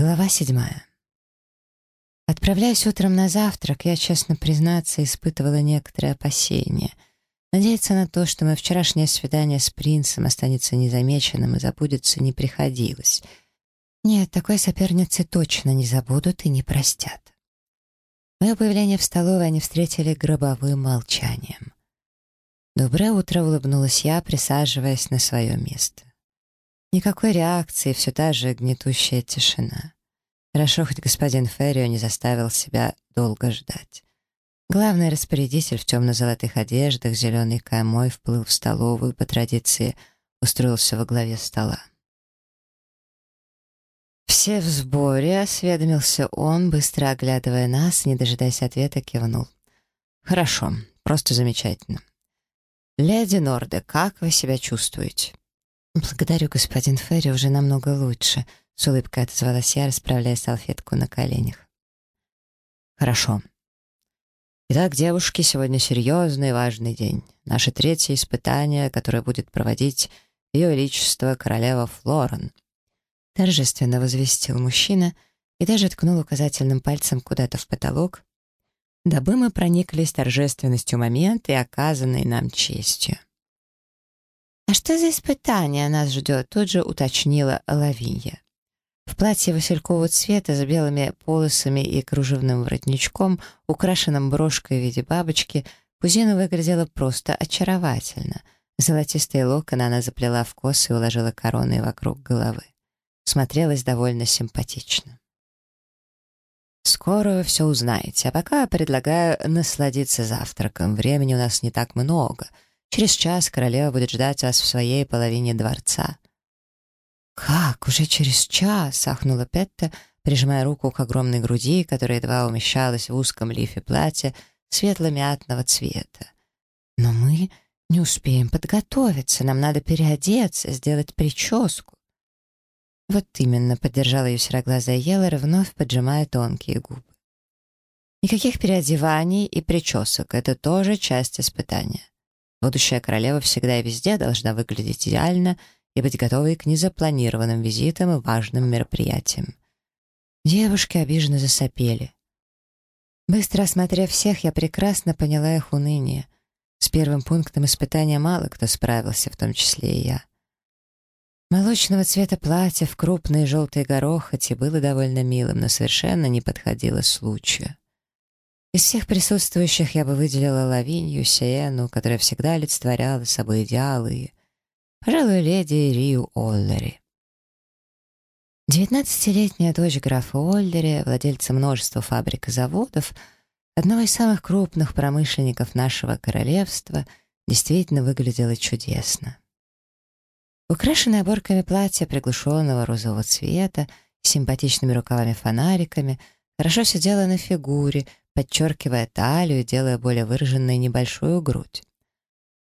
Глава седьмая. Отправляясь утром на завтрак, я, честно признаться, испытывала некоторые опасения. Надеяться на то, что мое вчерашнее свидание с принцем останется незамеченным и забудется, не приходилось. Нет, такой соперницы точно не забудут и не простят. Мое появление в столовой они встретили гробовым молчанием. «Доброе утро», — улыбнулась я, присаживаясь на свое место. Никакой реакции, все та же гнетущая тишина. Хорошо, хоть господин Феррио не заставил себя долго ждать. Главный распорядитель в темно-золотых одеждах, зеленый каймой, вплыл в столовую, по традиции устроился во главе стола. «Все в сборе», — осведомился он, быстро оглядывая нас, не дожидаясь ответа, кивнул. «Хорошо, просто замечательно. Леди Норде, как вы себя чувствуете?» «Благодарю, господин Ферри, уже намного лучше», — с улыбкой отозвалась я, расправляя салфетку на коленях. «Хорошо. Итак, девушки, сегодня серьезный и важный день. Наше третье испытание, которое будет проводить Ее Величество Королева Флорен», — торжественно возвестил мужчина и даже ткнул указательным пальцем куда-то в потолок, дабы мы прониклись торжественностью момента и оказанной нам честью. «А что за испытание нас ждет?» — тут же уточнила Лавинья. В платье василькового цвета с белыми полосами и кружевным воротничком, украшенным брошкой в виде бабочки, кузина выглядела просто очаровательно. Золотистые локоны она заплела в косы и уложила короной вокруг головы. Смотрелась довольно симпатично. «Скоро вы все узнаете, а пока предлагаю насладиться завтраком. Времени у нас не так много», Через час королева будет ждать вас в своей половине дворца». «Как? Уже через час?» — ахнула Петта, прижимая руку к огромной груди, которая едва умещалась в узком лифе платья светло-мятного цвета. «Но мы не успеем подготовиться, нам надо переодеться, сделать прическу». «Вот именно», — поддержала ее сероглазая Еллер, вновь поджимая тонкие губы. «Никаких переодеваний и причесок — это тоже часть испытания. Будущая королева всегда и везде должна выглядеть идеально и быть готовой к незапланированным визитам и важным мероприятиям. Девушки обиженно засопели. Быстро осмотрев всех, я прекрасно поняла их уныние. С первым пунктом испытания мало кто справился, в том числе и я. Молочного цвета платье в крупные желтые горохоти было довольно милым, но совершенно не подходило случаю. Из всех присутствующих я бы выделила Лавинью, Сиену, которая всегда олицетворяла собой идеалы, и, пожалуй, леди Рию Оллери. Девятнадцатилетняя дочь графа Оллери, владельца множества фабрик и заводов, одного из самых крупных промышленников нашего королевства, действительно выглядела чудесно. Украшенное оборками платье приглушенного розового цвета, симпатичными рукавами-фонариками, хорошо сидела на фигуре, подчеркивая талию, делая более выраженной небольшую грудь.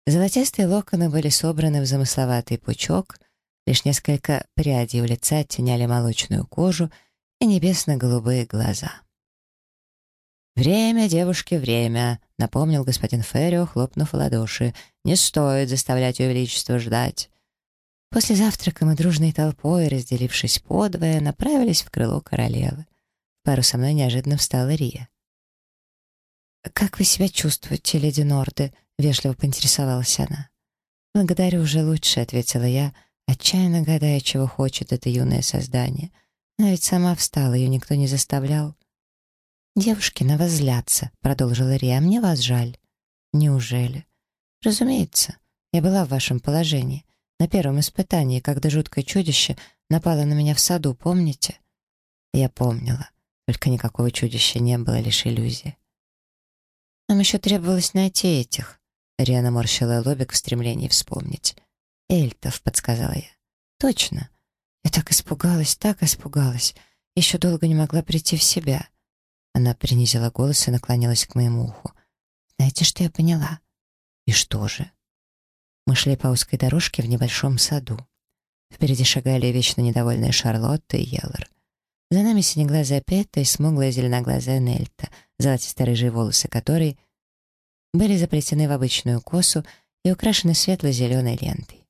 Золотистые локоны были собраны в замысловатый пучок, лишь несколько прядей у лица оттеняли молочную кожу и небесно-голубые глаза. «Время, девушки, время», — напомнил господин Феррио, хлопнув ладоши. «Не стоит заставлять ее величество ждать». После завтрака мы дружной толпой, разделившись подвое, направились в крыло королевы. Пару со мной неожиданно встала Рия. «Как вы себя чувствуете, леди Норды?» — вежливо поинтересовалась она. «Благодарю, уже лучше», — ответила я, отчаянно гадая, чего хочет это юное создание. Но ведь сама встала, ее никто не заставлял. «Девушки на вас злятся», — продолжила Рия, — «мне вас жаль». «Неужели?» «Разумеется. Я была в вашем положении. На первом испытании, когда жуткое чудище напало на меня в саду, помните?» Я помнила. Только никакого чудища не было, лишь иллюзия. Нам еще требовалось найти этих. Риана морщила лобик в стремлении вспомнить. «Эльтов», — подсказала я. «Точно. Я так испугалась, так испугалась. Еще долго не могла прийти в себя». Она принизила голос и наклонилась к моему уху. «Знаете, что я поняла?» «И что же?» Мы шли по узкой дорожке в небольшом саду. Впереди шагали вечно недовольные Шарлотта и Еллар. За нами синеглазая Петта и смуглая зеленоглазая Нельта, золотисто-рыжие волосы которой были заплетены в обычную косу и украшены светло-зеленой лентой.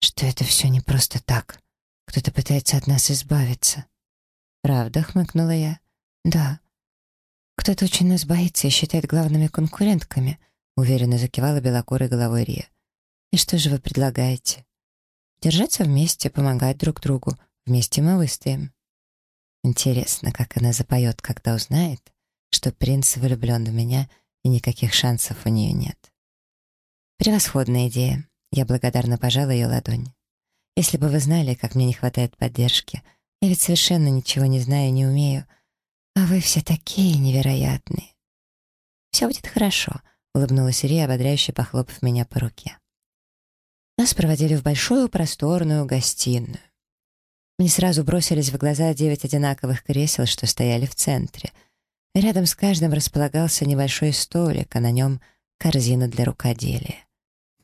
«Что это все не просто так? Кто-то пытается от нас избавиться. «Правда?» — хмыкнула я. «Да. Кто-то очень нас боится и считает главными конкурентками», — уверенно закивала белокурой головой Рия. «И что же вы предлагаете?» «Держаться вместе, помогать друг другу. Вместе мы выстоим». Интересно, как она запоет, когда узнает, что принц влюблен в меня, и никаких шансов у нее нет. Превосходная идея. Я благодарно пожала ее ладонь. Если бы вы знали, как мне не хватает поддержки, я ведь совершенно ничего не знаю и не умею, а вы все такие невероятные. Все будет хорошо, улыбнулась Ирия, ободряюще похлопав меня по руке. Нас проводили в большую просторную гостиную. Мне сразу бросились в глаза девять одинаковых кресел, что стояли в центре. Рядом с каждым располагался небольшой столик, а на нем корзина для рукоделия.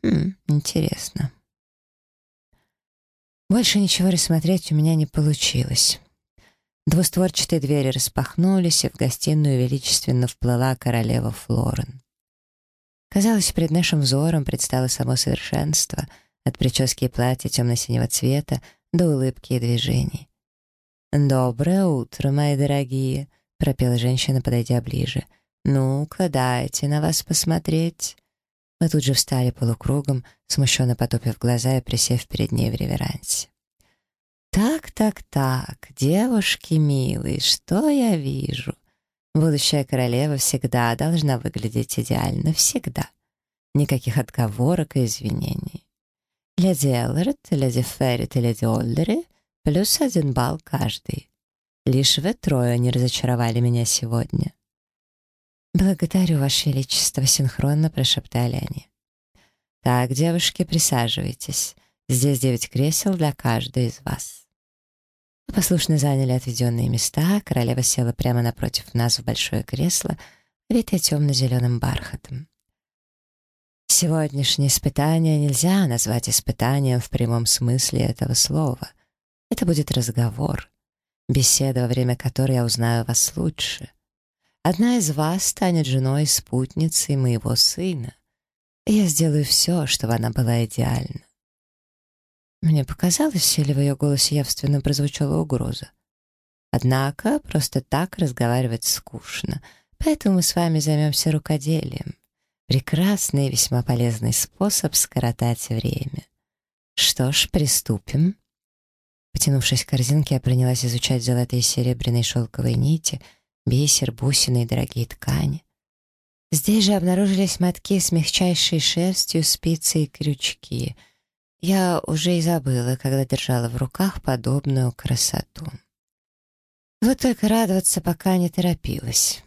Хм, интересно. Больше ничего рассмотреть у меня не получилось. Двустворчатые двери распахнулись, и в гостиную величественно вплыла королева Флорен. Казалось, перед нашим взором предстало само совершенство, от прически и платья темно-синего цвета до улыбки и движений. «Доброе утро, мои дорогие!» — пропела женщина, подойдя ближе. «Ну-ка, дайте на вас посмотреть». Мы тут же встали полукругом, смущенно потупив глаза и присев перед ней в реверансе. «Так, так, так, девушки милые, что я вижу? Будущая королева всегда должна выглядеть идеально, всегда. Никаких отговорок и извинений. Леди Эллард, леди Феррит и леди Оллери плюс один балл каждый. Лишь вы трое не разочаровали меня сегодня». «Благодарю, Ваше Величество», — синхронно прошептали они. «Так, девушки, присаживайтесь. Здесь девять кресел для каждой из вас». Мы послушно заняли отведенные места, королева села прямо напротив нас в большое кресло, витое темно-зеленым бархатом. Сегодняшнее испытание нельзя назвать испытанием в прямом смысле этого слова. Это будет разговор, беседа, во время которой я узнаю вас лучше. Одна из вас станет женой и спутницей моего сына, и я сделаю все, чтобы она была идеальна. Мне показалось, или в ее голосе явственно прозвучала угроза. Однако просто так разговаривать скучно, поэтому мы с вами займемся рукоделием. Прекрасный и весьма полезный способ скоротать время. Что ж, приступим. Потянувшись к корзинке, я принялась изучать золотые серебряные шелковые нити, бисер, бусины и дорогие ткани. Здесь же обнаружились мотки с мягчайшей шерстью, спицы и крючки — я уже и забыла, когда держала в руках подобную красоту. Вот только радоваться пока не торопилась.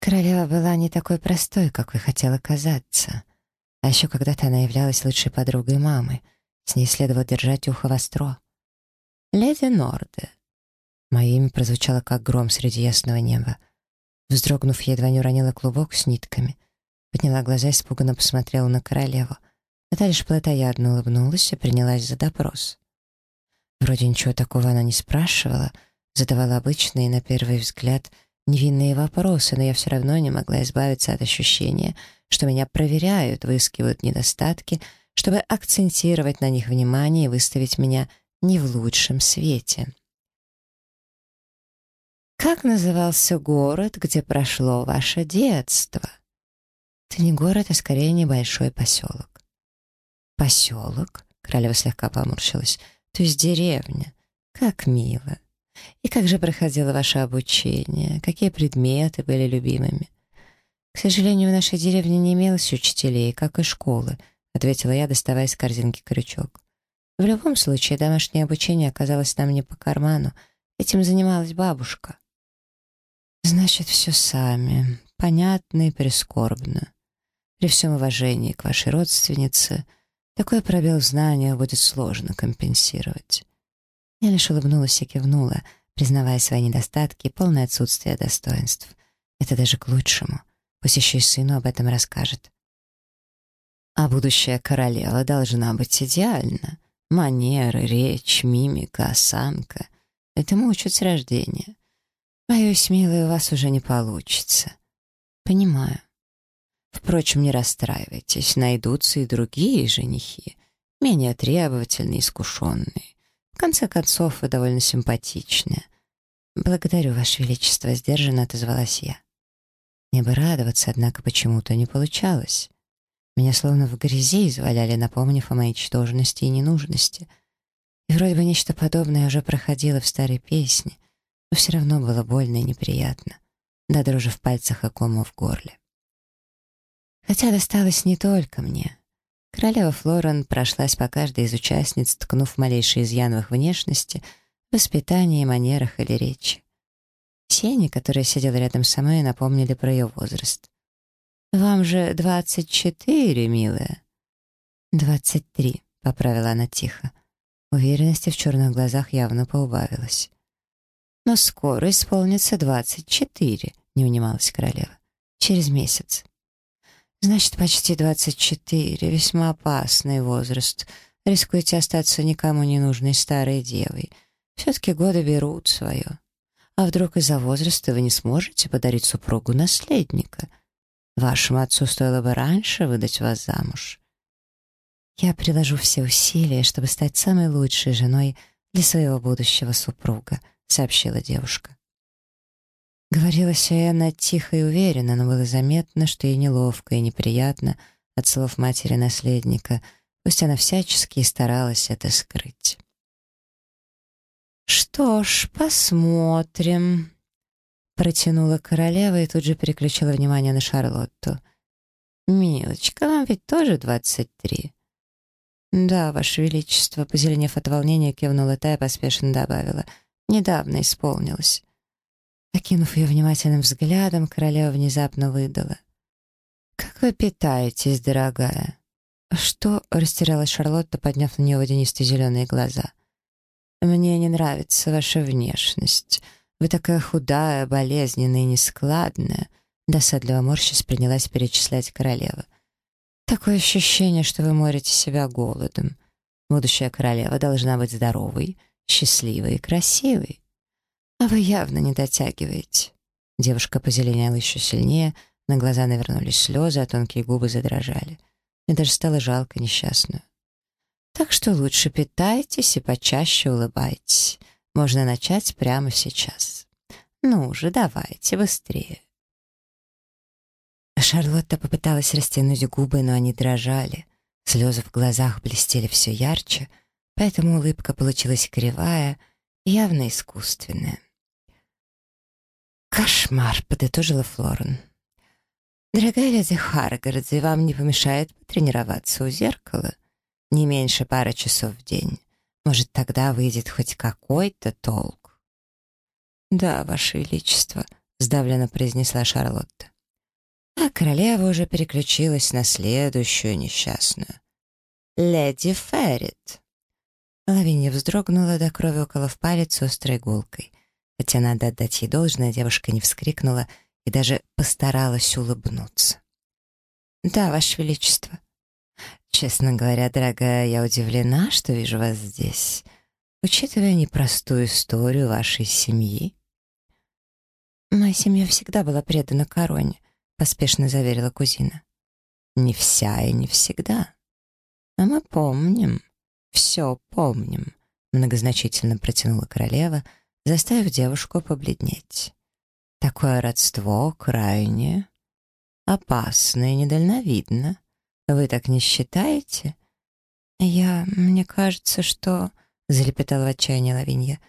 Королева была не такой простой, какой хотела казаться. А еще когда-то она являлась лучшей подругой мамы. С ней следовало держать ухо востро. «Леди Норде». Мое имя прозвучало, как гром среди ясного неба. Вздрогнув, я едва не уронила клубок с нитками. Подняла глаза и испуганно посмотрела на королеву — лишь плотоядно улыбнулась и принялась за допрос. Вроде ничего такого она не спрашивала, задавала обычные, на первый взгляд, невинные вопросы, но я все равно не могла избавиться от ощущения, что меня проверяют, выискивают недостатки, чтобы акцентировать на них внимание и выставить меня не в лучшем свете. «Как назывался город, где прошло ваше детство?» «Это не город, а скорее небольшой поселок. «Поселок?» — королева слегка поморщилась. «То есть деревня? Как мило! И как же проходило ваше обучение? Какие предметы были любимыми?» «К сожалению, в нашей деревне не имелось учителей, как и школы», — ответила я, доставая из корзинки крючок. «В любом случае, домашнее обучение оказалось нам не по карману. Этим занималась бабушка». «Значит, все сами. Понятно и прискорбно. При всем уважении к вашей родственнице — такой пробел в будет сложно компенсировать. Я лишь улыбнулась и кивнула, признавая свои недостатки и полное отсутствие достоинств. Это даже к лучшему. Пусть еще и сыну об этом расскажет. А будущая королева должна быть идеальна. Манеры, речь, мимика, осанка. Этому учат с рождения. Боюсь, милый, у вас уже не получится. Понимаю. Впрочем, не расстраивайтесь, найдутся и другие женихи, менее требовательные, искушенные. В конце концов, вы довольно симпатичная. Благодарю, Ваше Величество, сдержанно отозвалась я. Мне бы радоваться, однако почему-то не получалось. Меня словно в грязи изваляли, напомнив о моей чтожности и ненужности. И вроде бы нечто подобное уже проходило в старой песне, но все равно было больно и неприятно, да дрожи в пальцах и кому в горле. Хотя досталось не только мне. Королева Флорен прошлась по каждой из участниц, ткнув малейший изъян в их внешности, воспитании, манерах или речи. Сеня, которая сидела рядом со мной, напомнили про ее возраст. «Вам же двадцать четыре, милая». «Двадцать три», — поправила она тихо. Уверенности в черных глазах явно поубавилась. «Но скоро исполнится двадцать четыре», — не унималась королева. «Через месяц». «Значит, почти двадцать четыре. Весьма опасный возраст. Рискуете остаться никому не нужной старой девой. Все-таки годы берут свое». А вдруг из-за возраста вы не сможете подарить супругу наследника? Вашему отцу стоило бы раньше выдать вас замуж. Я приложу все усилия, чтобы стать самой лучшей женой для своего будущего супруга, сообщила девушка. Говорила Сиэна тихо и уверенно, но было заметно, что ей неловко и неприятно от слов матери наследника, пусть она всячески и старалась это скрыть. «Что ж, посмотрим», — протянула королева и тут же переключила внимание на Шарлотту. «Милочка, вам ведь тоже двадцать три?» «Да, Ваше Величество», — позеленев от волнения, кивнула та и поспешно добавила. «Недавно исполнилось». Окинув ее внимательным взглядом, королева внезапно выдала. «Как вы питаетесь, дорогая?» «Что?» — растерялась Шарлотта, подняв на нее водянистые зеленые глаза. «Мне не нравится ваша внешность. Вы такая худая, болезненная и нескладная», досадливо морщись принялась перечислять королева. «Такое ощущение, что вы морите себя голодом. Будущая королева должна быть здоровой, счастливой и красивой. А вы явно не дотягиваете». Девушка позеленела еще сильнее, на глаза навернулись слезы, а тонкие губы задрожали. Мне даже стало жалко несчастную. Так что лучше питайтесь и почаще улыбайтесь. Можно начать прямо сейчас. Ну же, давайте быстрее. Шарлотта попыталась растянуть губы, но они дрожали. Слезы в глазах блестели все ярче, поэтому улыбка получилась кривая, явно искусственная. «Кошмар», — подытожила Флорен. «Дорогая леди Харгардзи, вам не помешает потренироваться у зеркала?» Не меньше пары часов в день. Может, тогда выйдет хоть какой-то толк. «Да, Ваше Величество», — сдавленно произнесла Шарлотта. А королева уже переключилась на следующую несчастную. «Леди Феррит». Лавинья вздрогнула до крови около в палец острой иголкой. Хотя надо отдать ей должное, девушка не вскрикнула и даже постаралась улыбнуться. «Да, Ваше Величество», Честно говоря, дорогая, я удивлена, что вижу вас здесь, учитывая непростую историю вашей семьи. Моя семья всегда была предана короне, поспешно заверила кузина. Не вся и не всегда. А мы помним, все помним, многозначительно протянула королева, заставив девушку побледнеть. Такое родство крайне опасно и недальновидно. Вы так не считаете? Я... Мне кажется, что... Залепетала в отчаянии Лавинья.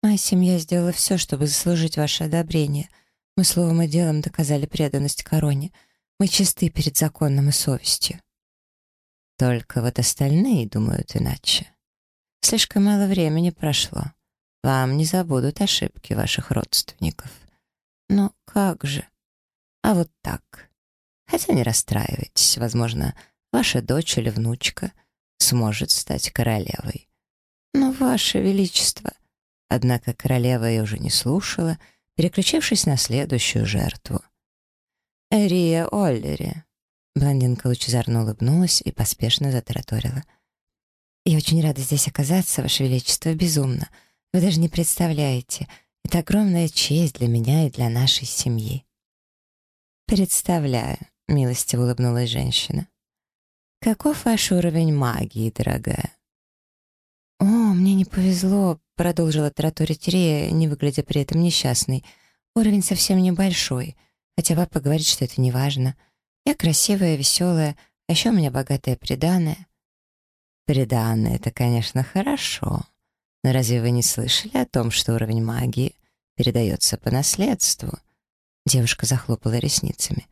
Моя семья сделала все, чтобы заслужить ваше одобрение. Мы словом и делом доказали преданность короне. Мы чисты перед законом и совестью. Только вот остальные думают иначе. Слишком мало времени прошло. Вам не забудут ошибки ваших родственников. Но как же? А вот так. Хотя не расстраивайтесь, возможно, ваша дочь или внучка сможет стать королевой. Но, ваше величество... Однако королева ее уже не слушала, переключившись на следующую жертву. «Рия Оллери». Блондинка лучезарно улыбнулась и поспешно затараторила. «Я очень рада здесь оказаться, Ваше Величество, безумно. Вы даже не представляете. Это огромная честь для меня и для нашей семьи». «Представляю», милостиво улыбнулась женщина. «Каков ваш уровень магии, дорогая?» «О, мне не повезло», — продолжила тараторить Рея, не выглядя при этом несчастной. «Уровень совсем небольшой, хотя папа говорит, что это не важно. Я красивая, веселая, а еще у меня богатое приданое». «Приданое — это, конечно, хорошо. Но разве вы не слышали о том, что уровень магии передается по наследству?» Девушка захлопала ресницами.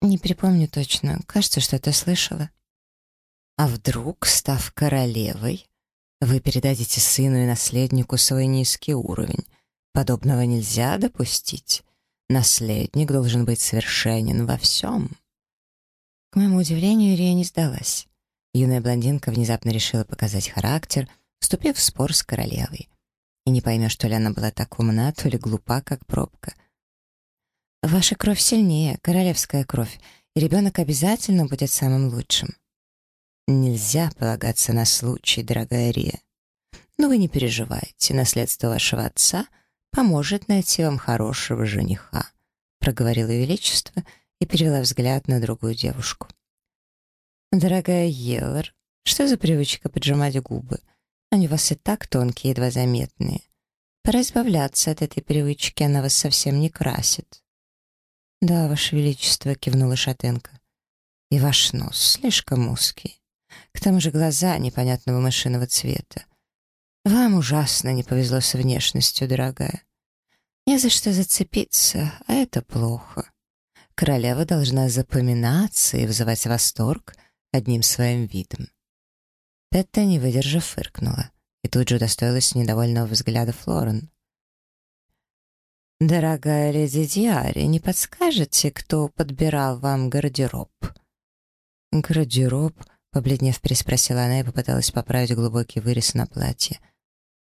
«Не припомню точно. Кажется, что-то слышала». «А вдруг, став королевой, вы передадите сыну и наследнику свой низкий уровень? Подобного нельзя допустить. Наследник должен быть совершенен во всем». К моему удивлению, Ирия не сдалась. Юная блондинка внезапно решила показать характер, вступив в спор с королевой. И не поймешь, то ли она была так умна, то ли глупа, как пробка. «Ваша кровь сильнее, королевская кровь, и ребенок обязательно будет самым лучшим». «Нельзя полагаться на случай, дорогая Рия. Но вы не переживайте, наследство вашего отца поможет найти вам хорошего жениха», проговорила Величество и перевела взгляд на другую девушку. «Дорогая Еллар, что за привычка поджимать губы? Они у вас и так тонкие, едва заметные. Пора избавляться от этой привычки, она вас совсем не красит». «Да, Ваше Величество», — кивнула Шатенко. «И ваш нос слишком узкий. К тому же глаза непонятного мышиного цвета. Вам ужасно не повезло с внешностью, дорогая. Не за что зацепиться, а это плохо. Королева должна запоминаться и вызывать восторг одним своим видом. Петта, не выдержав, фыркнула и тут же удостоилась недовольного взгляда Флорен. «Дорогая леди Диари, не подскажете, кто подбирал вам гардероб?» «Гардероб?» — побледнев переспросила она и попыталась поправить глубокий вырез на платье.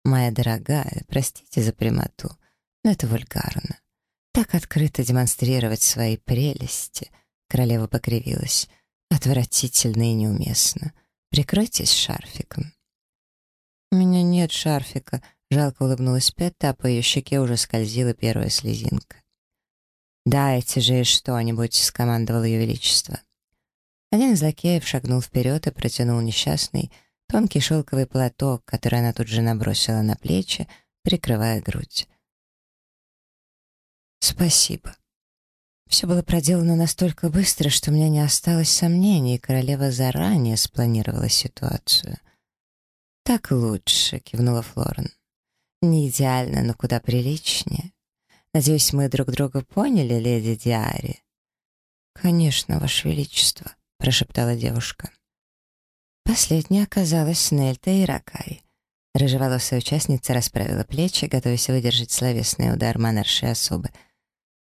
«Моя дорогая, простите за прямоту, но это вульгарно. Так открыто демонстрировать свои прелести», — королева покривилась. «Отвратительно и неуместно. Прикройтесь шарфиком». «У меня нет шарфика», — жалко улыбнулась Петта, а по ее щеке уже скользила первая слезинка. «Дайте же что-нибудь», — скомандовал ее величество. Один из лакеев шагнул вперед и протянул несчастный тонкий шелковый платок, который она тут же набросила на плечи, прикрывая грудь. «Спасибо». Все было проделано настолько быстро, что у меня не осталось сомнений, и королева заранее спланировала ситуацию. «Так лучше», — кивнула Флорен. «Не идеально, но куда приличнее. Надеюсь, мы друг друга поняли, леди Диари?» «Конечно, Ваше Величество», — прошептала девушка. Последняя оказалась Нельта и Ракай. Рыжеволосая участница расправила плечи, готовясь выдержать словесный удар монарши особы.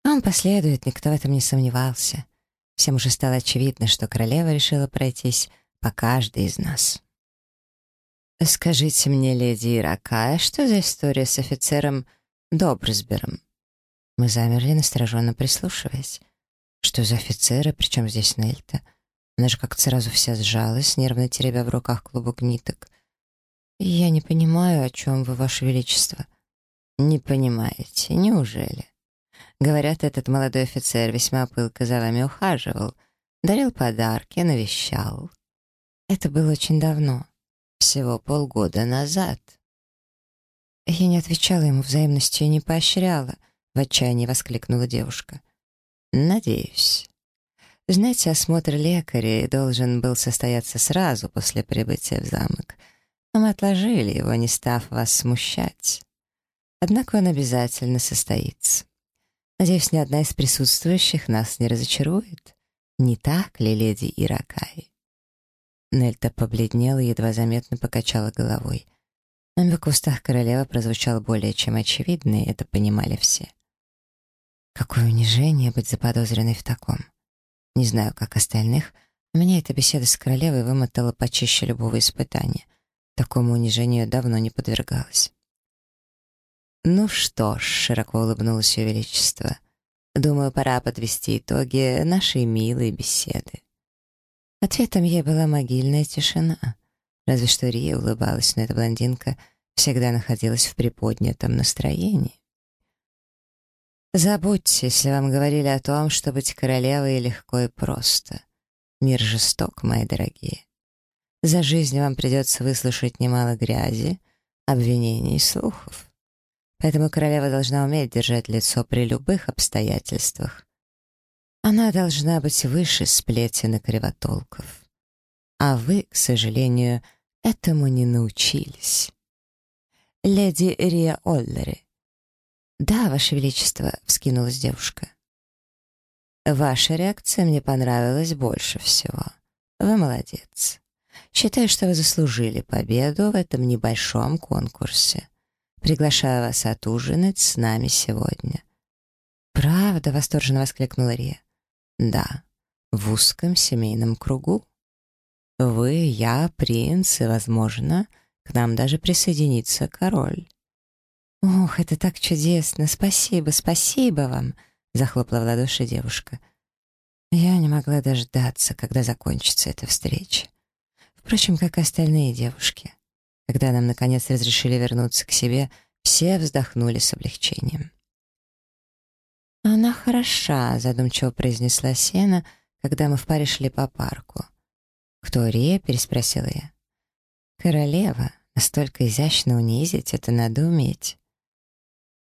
Он последует, никто в этом не сомневался. Всем уже стало очевидно, что королева решила пройтись по каждой из нас. «Скажите мне, леди Иракая, что за история с офицером Добрсбером?» Мы замерли, настороженно прислушиваясь. «Что за офицеры? Причем здесь Нельта?» Она же как-то сразу вся сжалась, нервно теребя в руках клубок ниток. «Я не понимаю, о чем вы, Ваше Величество». «Не понимаете, неужели?» Говорят, этот молодой офицер весьма пылко за вами ухаживал, дарил подарки, навещал. Это было очень давно, всего полгода назад. Я не отвечала ему взаимностью и не поощряла, в отчаянии воскликнула девушка. Надеюсь. Знаете, осмотр лекаря должен был состояться сразу после прибытия в замок, но мы отложили его, не став вас смущать. Однако он обязательно состоится. Надеюсь, ни одна из присутствующих нас не разочарует. Не так ли, леди Иракай?» Нельта побледнела и едва заметно покачала головой. Намек в устах королевы прозвучал более чем очевидно, и это понимали все. Какое унижение быть заподозренной в таком. Не знаю, как остальных, у меня эта беседа с королевой вымотала почище любого испытания. Такому унижению давно не подвергалась. «Ну что ж», — широко улыбнулось Ее Величество, «думаю, пора подвести итоги нашей милой беседы». Ответом ей была могильная тишина. Разве что Рия улыбалась, но эта блондинка всегда находилась в приподнятом настроении. Забудьте, если вам говорили о том, что быть королевой легко и просто. Мир жесток, мои дорогие. За жизнь вам придется выслушать немало грязи, обвинений и слухов. Поэтому королева должна уметь держать лицо при любых обстоятельствах. Она должна быть выше сплетен и кривотолков. А вы, к сожалению, этому не научились. Леди Рия Оллери. «Да, Ваше Величество», — вскинулась девушка. «Ваша реакция мне понравилась больше всего. Вы молодец. Считаю, что вы заслужили победу в этом небольшом конкурсе. Приглашаю вас отужинать с нами сегодня». «Правда?» — восторженно воскликнула Рия. «Да, в узком семейном кругу. Вы, я, принц и, возможно, к нам даже присоединится король». «Ох, это так чудесно! Спасибо, спасибо вам!» — захлопала в ладоши девушка. Я не могла дождаться, когда закончится эта встреча. Впрочем, как и остальные девушки. Когда нам, наконец, разрешили вернуться к себе, все вздохнули с облегчением. «Она хороша», — задумчиво произнесла Сена, когда мы в паре шли по парку. «Кто Рия?» — переспросила я. «Королева. Настолько изящно унизить, это надо уметь».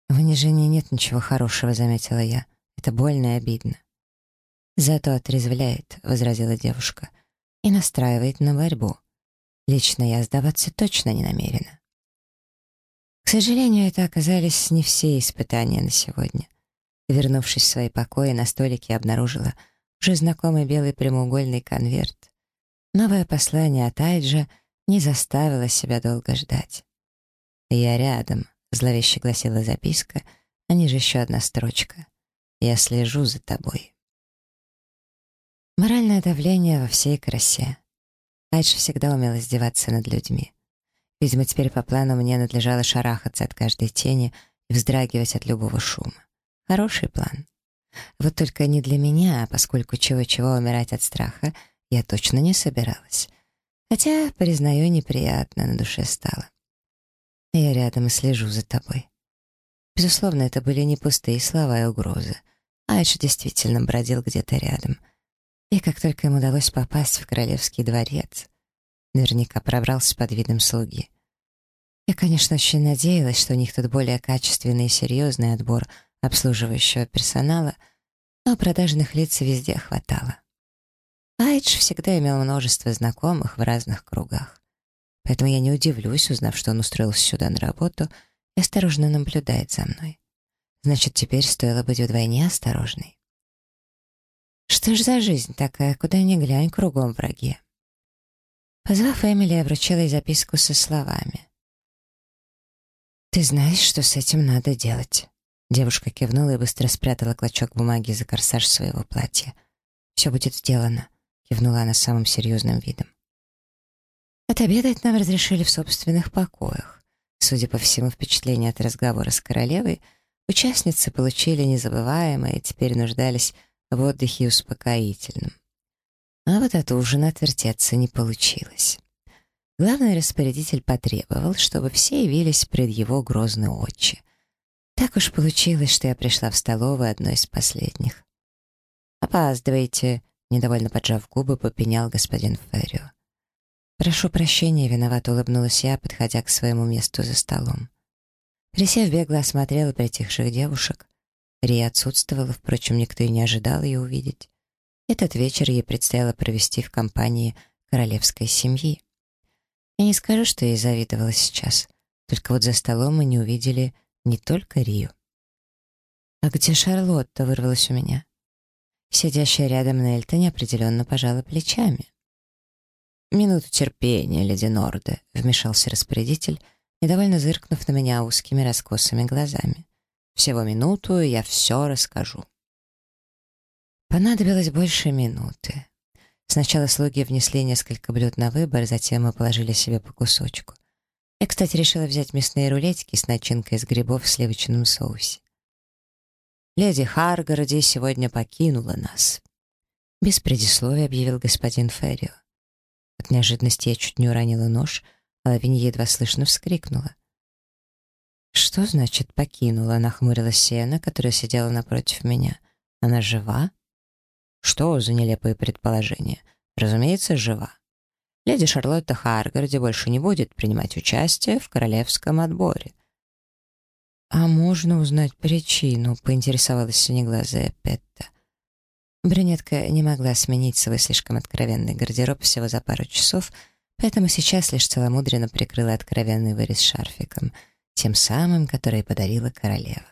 «В унижении нет ничего хорошего», — заметила я. «Это больно и обидно». «Зато отрезвляет», — возразила девушка, — «и настраивает на борьбу. Лично я сдаваться точно не намерена». К сожалению, это оказались не все испытания на сегодня. Вернувшись в свои покои, на столике обнаружила уже знакомый белый прямоугольный конверт. Новое послание от Айджа не заставило себя долго ждать. «Я рядом», — зловеще гласила записка, а ниже еще одна строчка. «Я слежу за тобой». Моральное давление во всей красе. Айдж всегда умел издеваться над людьми. Видимо, теперь по плану мне надлежало шарахаться от каждой тени и вздрагивать от любого шума. Хороший план. Вот только не для меня, поскольку чего-чего умирать от страха я точно не собиралась. Хотя, признаю, неприятно на душе стало. Я рядом и слежу за тобой. Безусловно, это были не пустые слова и угрозы. Айдж действительно бродил где-то рядом. И как только ему удалось попасть в королевский дворец, наверняка пробрался под видом слуги. Я, конечно, очень надеялась, что у них тут более качественный и серьезный отбор обслуживающего персонала, но продажных лиц везде хватало. Айдж всегда имел множество знакомых в разных кругах. Поэтому я не удивлюсь, узнав, что он устроился сюда на работу и осторожно наблюдает за мной. Значит, теперь стоило быть вдвойне осторожной. Что ж за жизнь такая, куда ни глянь, кругом враги. Позвав Эмили, я вручила ей записку со словами. «Ты знаешь, что с этим надо делать?» Девушка кивнула и быстро спрятала клочок бумаги за корсаж своего платья. «Все будет сделано», — кивнула она самым серьезным видом. Отобедать нам разрешили в собственных покоях. Судя по всему, впечатление от разговора с королевой участницы получили незабываемое и теперь нуждались в отдыхе и успокоительном. А вот от ужина отвертеться не получилось. Главный распорядитель потребовал, чтобы все явились пред его грозные очи — так уж получилось, что я пришла в столовую одной из последних. «Опаздываете», — недовольно поджав губы, попенял господин Феррио. «Прошу прощения», — виновато улыбнулась я, подходя к своему месту за столом. Присев, бегло осмотрела притихших девушек. Рия отсутствовала, впрочем, никто и не ожидал ее увидеть. Этот вечер ей предстояло провести в компании королевской семьи. Я не скажу, что ей завидовала сейчас, только вот за столом мы не увидели не только Рию. «А где Шарлотта?» — вырвалась у меня. Сидящая рядом Нельта неопределенно пожала плечами. «Минуту терпения, леди Норде», — вмешался распорядитель, недовольно зыркнув на меня узкими раскосыми глазами. «Всего минуту, и я все расскажу». Понадобилось больше минуты. Сначала слуги внесли несколько блюд на выбор, затем мы положили себе по кусочку. Я, кстати, решила взять мясные рулетики с начинкой из грибов в сливочном соусе. «Леди Харгороди сегодня покинула нас», — без предисловия объявил господин Феррио. От неожиданности я чуть не уронила нож, а Лавинья едва слышно вскрикнула. «Что значит «покинула»?» — нахмурилась Сиена, которая сидела напротив меня. «Она жива?» «Что за нелепые предположения?» «Разумеется, жива. леди Шарлотта Харгарди больше не будет принимать участие в королевском отборе. «А можно узнать причину?» — поинтересовалась синеглазая Петта. Брюнетка не могла сменить свой слишком откровенный гардероб всего за пару часов, поэтому сейчас лишь целомудренно прикрыла откровенный вырез шарфиком, тем самым, который подарила королева.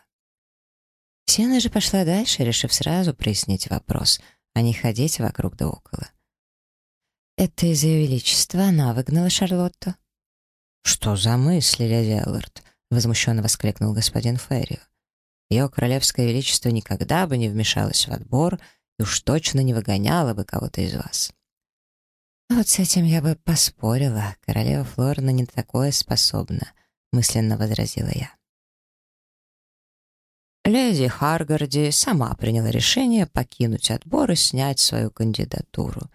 Сена же пошла дальше, решив сразу прояснить вопрос, а не ходить вокруг да около. «Это из-за ее величества она выгнала Шарлотту?» «Что за мысли, леди Эллард?» — возмущенно воскликнул господин Феррио. «Ее королевское величество никогда бы не вмешалось в отбор и уж точно не выгоняла бы кого-то из вас». «Вот с этим я бы поспорила. Королева Флорна не такое способна», — мысленно возразила я. Леди Харгарди сама приняла решение покинуть отбор и снять свою кандидатуру.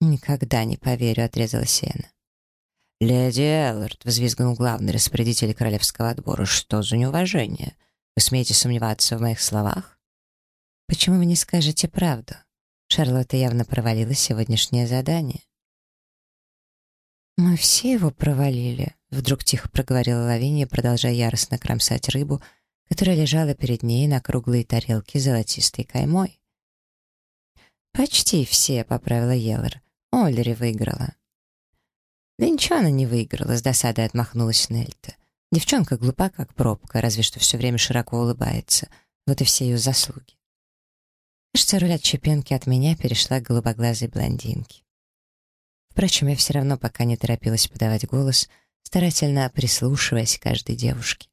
«Никогда не поверю», — отрезала Сена. «Леди Эллард», — взвизгнул главный распорядитель королевского отбора, — «что за неуважение? Вы смеете сомневаться в моих словах?» «Почему вы не скажете правду? Шарлотта явно провалила сегодняшнее задание». «Мы все его провалили», — вдруг тихо проговорила Лавиния, продолжая яростно кромсать рыбу — которая лежала перед ней на круглой тарелке золотистой каймой. «Почти все», — поправила Еллер. Оллери выиграла. «Да ничего она не выиграла», — с досадой отмахнулась Нельта. «Девчонка глупа, как пробка, разве что все время широко улыбается. Вот и все ее заслуги». Кажется, роль от Чепенки от меня перешла к голубоглазой блондинке. Впрочем, я все равно пока не торопилась подавать голос, старательно прислушиваясь к каждой девушке.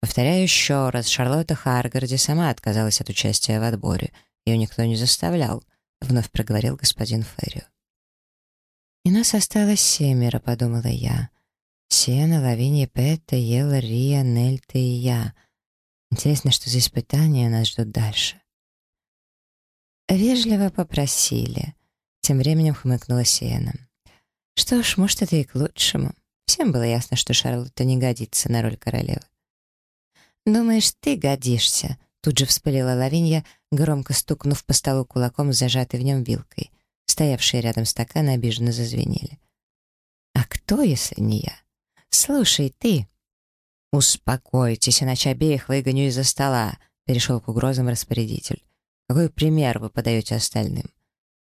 Повторяю еще раз, Шарлотта Харгарди сама отказалась от участия в отборе. Ее никто не заставлял, — вновь проговорил господин Феррио. «И нас осталось семеро», — подумала я. Сена, Лавиния, Петта, Ела, Рия, Нельта и я. Интересно, что за испытания нас ждут дальше. Вежливо попросили. Тем временем хмыкнула Сена. Что ж, может, это и к лучшему. Всем было ясно, что Шарлотта не годится на роль королевы. «Думаешь, ты годишься?» Тут же вспылила Лавинья, громко стукнув по столу кулаком с в нем вилкой. Стоявшие рядом стаканы обиженно зазвенели. «А кто, если не я? Слушай, ты...» «Успокойтесь, иначе обеих выгоню из-за стола», — перешел к угрозам распорядитель. «Какой пример вы подаете остальным?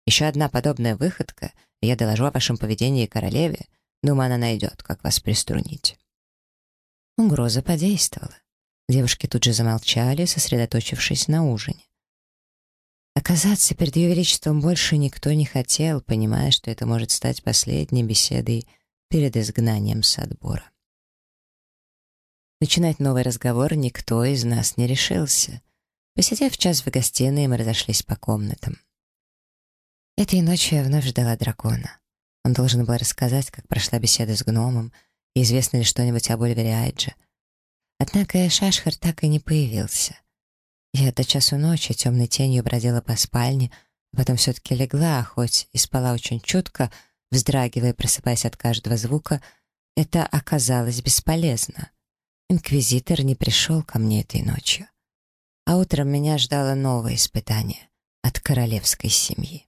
Еще одна подобная выходка, я доложу о вашем поведении королеве. Думаю, она найдет, как вас приструнить». Угроза подействовала. Девушки тут же замолчали, сосредоточившись на ужине. Оказаться перед Ее Величеством больше никто не хотел, понимая, что это может стать последней беседой перед изгнанием с отбора. Начинать новый разговор никто из нас не решился. Посидев час в гостиной, мы разошлись по комнатам. Этой ночью я вновь ждала дракона. Он должен был рассказать, как прошла беседа с гномом, и известно ли что-нибудь об Ольвере Айдже. Однако Шашхар так и не появился. Я до часу ночи темной тенью бродила по спальне, а потом все-таки легла, хоть и спала очень чутко, вздрагивая просыпаясь от каждого звука, это оказалось бесполезно. Инквизитор не пришел ко мне этой ночью. А утром меня ждало новое испытание от королевской семьи.